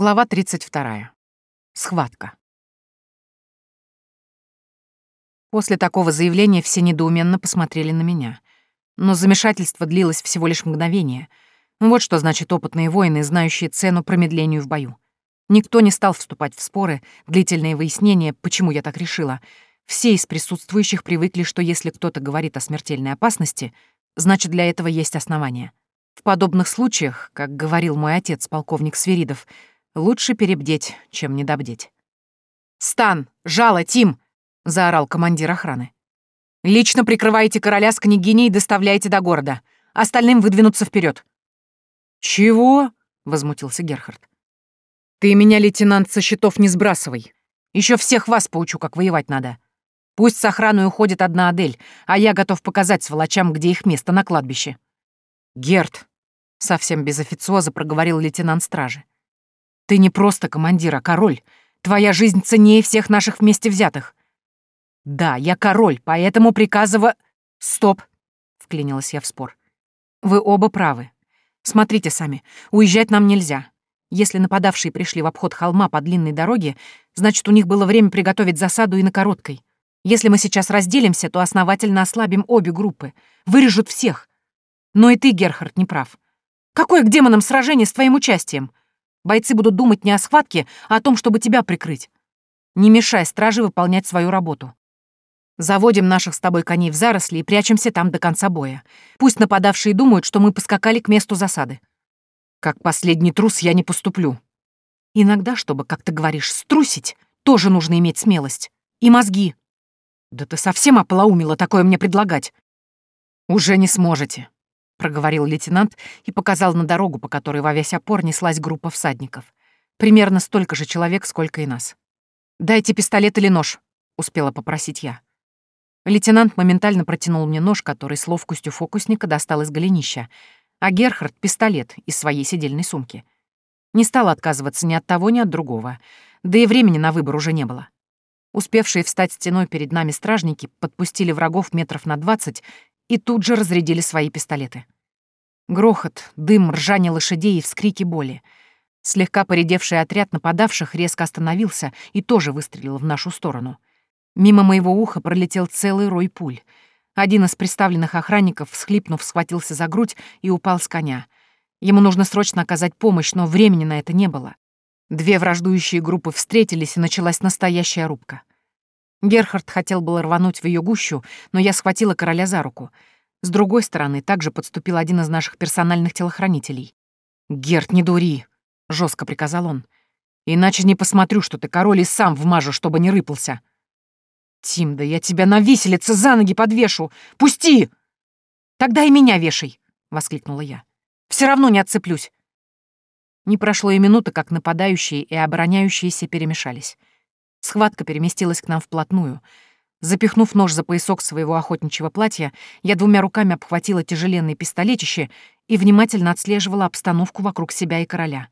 Глава 32. Схватка. После такого заявления все недоуменно посмотрели на меня. Но замешательство длилось всего лишь мгновение. Вот что значит опытные воины, знающие цену промедлению в бою. Никто не стал вступать в споры, длительные выяснения, почему я так решила. Все из присутствующих привыкли, что если кто-то говорит о смертельной опасности, значит, для этого есть основания. В подобных случаях, как говорил мой отец, полковник Свиридов, лучше перебдеть, чем недобдеть. «Стан! Жало, Тим!» — заорал командир охраны. «Лично прикрывайте короля с княгиней и доставляйте до города. Остальным выдвинуться вперед. «Чего?» — возмутился Герхард. «Ты меня, лейтенант, со счетов не сбрасывай. Еще всех вас поучу, как воевать надо. Пусть с охраной уходит одна Адель, а я готов показать сволочам, где их место на кладбище». «Герт, Совсем без официоза проговорил лейтенант стражи. «Ты не просто командир, а король. Твоя жизнь ценнее всех наших вместе взятых». «Да, я король, поэтому приказываю...» «Стоп!» — вклинилась я в спор. «Вы оба правы. Смотрите сами, уезжать нам нельзя. Если нападавшие пришли в обход холма по длинной дороге, значит, у них было время приготовить засаду и на короткой. Если мы сейчас разделимся, то основательно ослабим обе группы, вырежут всех. Но и ты, Герхард, не прав. Какое к демонам сражение с твоим участием? Бойцы будут думать не о схватке, а о том, чтобы тебя прикрыть. Не мешай страже выполнять свою работу. Заводим наших с тобой коней в заросли и прячемся там до конца боя. Пусть нападавшие думают, что мы поскакали к месту засады. Как последний трус я не поступлю. Иногда, чтобы, как ты говоришь, струсить, тоже нужно иметь смелость. И мозги. Да ты совсем ополоумила такое мне предлагать. Уже не сможете проговорил лейтенант и показал на дорогу, по которой во весь опор неслась группа всадников. Примерно столько же человек, сколько и нас. «Дайте пистолет или нож», — успела попросить я. Лейтенант моментально протянул мне нож, который с ловкостью фокусника достал из голенища, а Герхард — пистолет из своей сидельной сумки. Не стала отказываться ни от того, ни от другого, да и времени на выбор уже не было. Успевшие встать стеной перед нами стражники подпустили врагов метров на двадцать и тут же разрядили свои пистолеты. Грохот, дым, ржание лошадей и вскрики боли. Слегка поредевший отряд нападавших резко остановился и тоже выстрелил в нашу сторону. Мимо моего уха пролетел целый рой пуль. Один из представленных охранников, всхлипнув, схватился за грудь и упал с коня. Ему нужно срочно оказать помощь, но времени на это не было. Две враждующие группы встретились, и началась настоящая рубка. Герхард хотел было рвануть в ее гущу, но я схватила короля за руку. С другой стороны также подступил один из наших персональных телохранителей. «Герт, не дури!» — жестко приказал он. «Иначе не посмотрю, что ты король и сам вмажу, чтобы не рыпался». «Тим, да я тебя на виселице за ноги подвешу! Пусти!» «Тогда и меня вешай!» — воскликнула я. «Все равно не отцеплюсь!» Не прошло и минуты, как нападающие и обороняющиеся перемешались. Схватка переместилась к нам вплотную. Запихнув нож за поясок своего охотничьего платья, я двумя руками обхватила тяжеленное пистолетище и внимательно отслеживала обстановку вокруг себя и короля.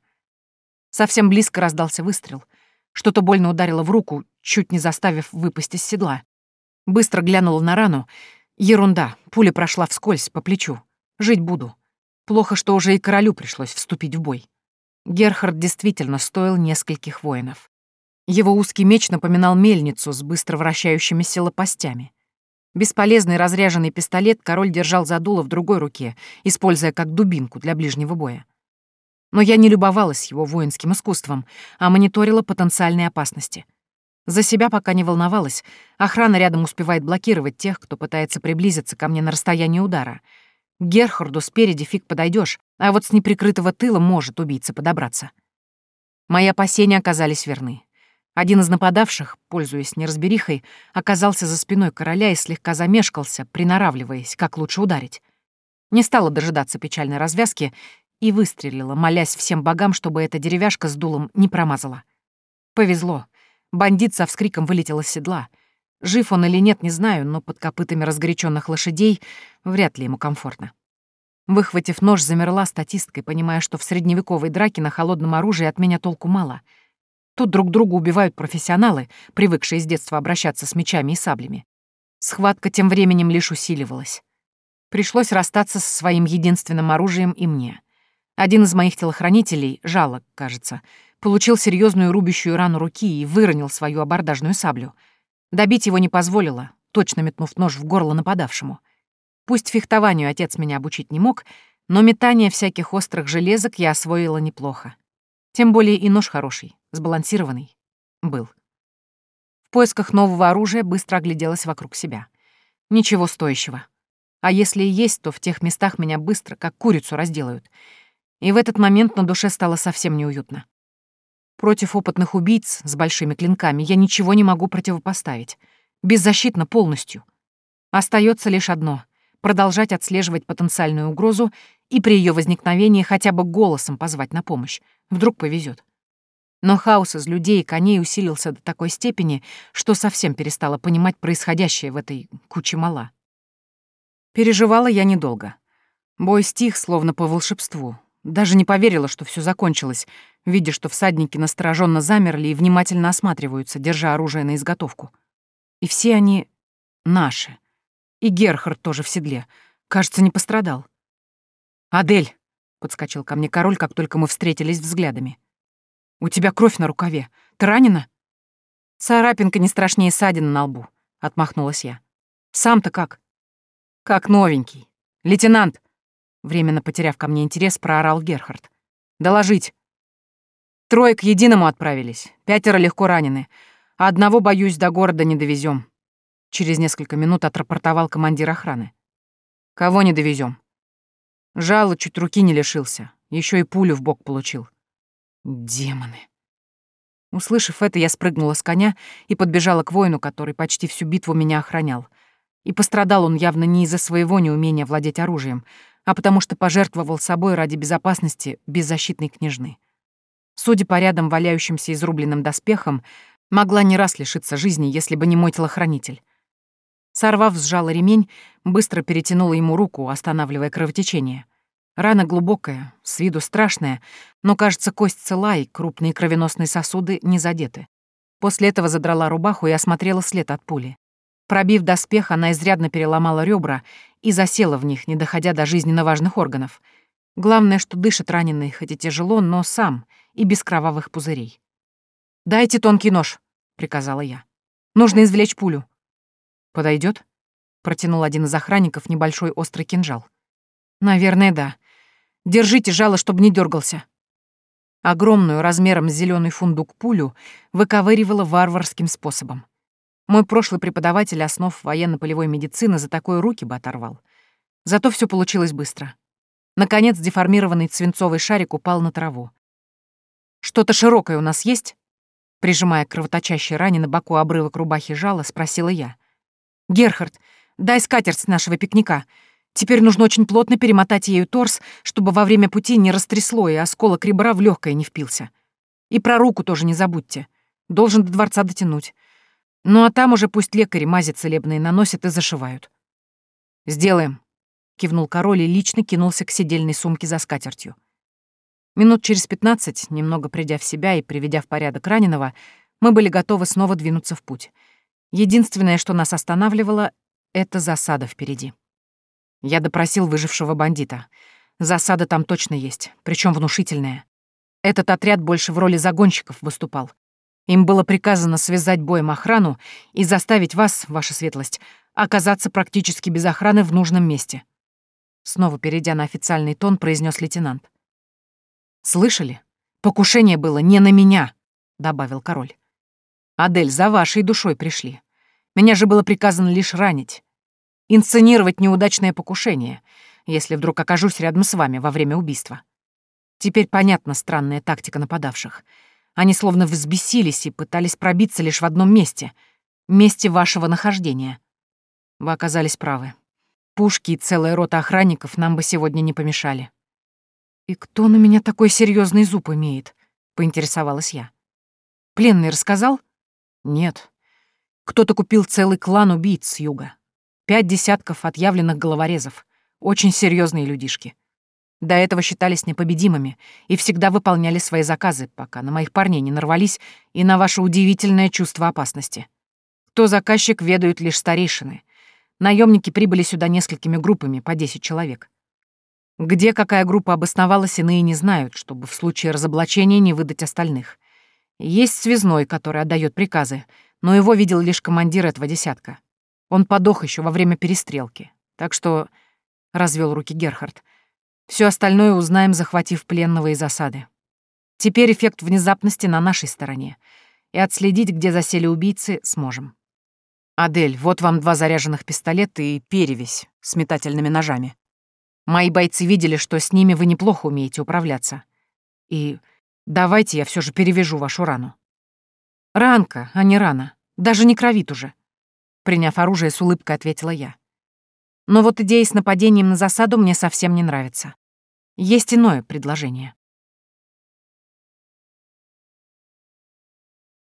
Совсем близко раздался выстрел. Что-то больно ударило в руку, чуть не заставив выпасть из седла. Быстро глянула на рану. Ерунда, пуля прошла вскользь, по плечу. Жить буду. Плохо, что уже и королю пришлось вступить в бой. Герхард действительно стоил нескольких воинов. Его узкий меч напоминал мельницу с быстро вращающимися лопастями. Бесполезный разряженный пистолет король держал за дуло в другой руке, используя как дубинку для ближнего боя. Но я не любовалась его воинским искусством, а мониторила потенциальные опасности. За себя пока не волновалась. Охрана рядом успевает блокировать тех, кто пытается приблизиться ко мне на расстоянии удара. К Герхарду спереди фиг подойдешь, а вот с неприкрытого тыла может убийца подобраться. Мои опасения оказались верны. Один из нападавших, пользуясь неразберихой, оказался за спиной короля и слегка замешкался, приноравливаясь, как лучше ударить. Не стала дожидаться печальной развязки и выстрелила, молясь всем богам, чтобы эта деревяшка с дулом не промазала. Повезло. Бандит со вскриком вылетел из седла. Жив он или нет, не знаю, но под копытами разгоряченных лошадей вряд ли ему комфортно. Выхватив нож, замерла статисткой, понимая, что в средневековой драке на холодном оружии от меня толку мало — Тут друг друга убивают профессионалы, привыкшие с детства обращаться с мечами и саблями. Схватка тем временем лишь усиливалась. Пришлось расстаться со своим единственным оружием и мне. Один из моих телохранителей, жалок, кажется, получил серьезную рубящую рану руки и выронил свою абордажную саблю. Добить его не позволило, точно метнув нож в горло нападавшему. Пусть фехтованию отец меня обучить не мог, но метание всяких острых железок я освоила неплохо. Тем более и нож хороший, сбалансированный. Был. В поисках нового оружия быстро огляделась вокруг себя. Ничего стоящего. А если и есть, то в тех местах меня быстро, как курицу, разделают. И в этот момент на душе стало совсем неуютно. Против опытных убийц с большими клинками я ничего не могу противопоставить. Беззащитно полностью. Остается лишь одно — продолжать отслеживать потенциальную угрозу и при ее возникновении хотя бы голосом позвать на помощь. Вдруг повезет. Но хаос из людей и коней усилился до такой степени, что совсем перестала понимать происходящее в этой куче мала. Переживала я недолго. Бой стих, словно по волшебству. Даже не поверила, что все закончилось, видя, что всадники настороженно замерли и внимательно осматриваются, держа оружие на изготовку. И все они наши. И Герхард тоже в седле. Кажется, не пострадал. «Адель!» — подскочил ко мне король, как только мы встретились взглядами. «У тебя кровь на рукаве. Ты ранена?» «Царапинка не страшнее ссадины на лбу», — отмахнулась я. «Сам-то как?» «Как новенький. Лейтенант!» Временно потеряв ко мне интерес, проорал Герхард. «Доложить!» Трое к единому отправились, пятеро легко ранены, одного, боюсь, до города не довезем. Через несколько минут отрапортовал командир охраны. «Кого не довезем? Жало чуть руки не лишился, еще и пулю в бок получил. Демоны. Услышав это, я спрыгнула с коня и подбежала к воину, который почти всю битву меня охранял. И пострадал он явно не из-за своего неумения владеть оружием, а потому что пожертвовал собой ради безопасности беззащитной княжны. Судя по рядом валяющимся изрубленным доспехам, могла не раз лишиться жизни, если бы не мой телохранитель. Сорвав сжала ремень, быстро перетянула ему руку, останавливая кровотечение. Рана глубокая, с виду страшная, но, кажется, кость цела и крупные кровеносные сосуды не задеты. После этого задрала рубаху и осмотрела след от пули. Пробив доспех, она изрядно переломала ребра и засела в них, не доходя до жизненно важных органов. Главное, что дышит раненый, хоть и тяжело, но сам, и без кровавых пузырей. «Дайте тонкий нож», — приказала я. «Нужно извлечь пулю». Подойдет? протянул один из охранников небольшой острый кинжал. «Наверное, да. Держите жало, чтобы не дергался. Огромную, размером с зеленый фундук пулю выковыривала варварским способом. Мой прошлый преподаватель основ военно-полевой медицины за такое руки бы оторвал. Зато все получилось быстро. Наконец, деформированный свинцовый шарик упал на траву. «Что-то широкое у нас есть?» Прижимая кровоточащей ране на боку обрывок рубахи жала, спросила я. «Герхард, дай скатерть с нашего пикника. Теперь нужно очень плотно перемотать ею торс, чтобы во время пути не растрясло и осколок ребра в легкое не впился. И про руку тоже не забудьте. Должен до дворца дотянуть. Ну а там уже пусть лекари мази целебные наносят и зашивают». «Сделаем», — кивнул король и лично кинулся к сидельной сумке за скатертью. Минут через пятнадцать, немного придя в себя и приведя в порядок раненого, мы были готовы снова двинуться в путь. Единственное, что нас останавливало, — это засада впереди. Я допросил выжившего бандита. Засада там точно есть, причем внушительная. Этот отряд больше в роли загонщиков выступал. Им было приказано связать боем охрану и заставить вас, ваша светлость, оказаться практически без охраны в нужном месте. Снова перейдя на официальный тон, произнес лейтенант. «Слышали? Покушение было не на меня», — добавил король. «Адель, за вашей душой пришли. Меня же было приказано лишь ранить. Инсценировать неудачное покушение, если вдруг окажусь рядом с вами во время убийства. Теперь понятна странная тактика нападавших. Они словно взбесились и пытались пробиться лишь в одном месте — месте вашего нахождения. Вы оказались правы. Пушки и целая рота охранников нам бы сегодня не помешали. «И кто на меня такой серьезный зуб имеет?» — поинтересовалась я. «Пленный рассказал?» «Нет. Кто-то купил целый клан убийц с юга. Пять десятков отъявленных головорезов. Очень серьезные людишки. До этого считались непобедимыми и всегда выполняли свои заказы, пока на моих парней не нарвались и на ваше удивительное чувство опасности. Кто заказчик, ведают лишь старейшины. Наемники прибыли сюда несколькими группами, по 10 человек. Где какая группа обосновалась, иные не знают, чтобы в случае разоблачения не выдать остальных. Есть связной, который отдает приказы, но его видел лишь командир этого десятка. Он подох еще во время перестрелки. Так что, — развел руки Герхард, — все остальное узнаем, захватив пленного из засады. Теперь эффект внезапности на нашей стороне, и отследить, где засели убийцы, сможем. «Адель, вот вам два заряженных пистолета и перевесь с метательными ножами. Мои бойцы видели, что с ними вы неплохо умеете управляться. И давайте я все же перевяжу вашу рану». «Ранка, а не рана. Даже не кровит уже», — приняв оружие, с улыбкой ответила я. «Но вот идея с нападением на засаду мне совсем не нравится. Есть иное предложение».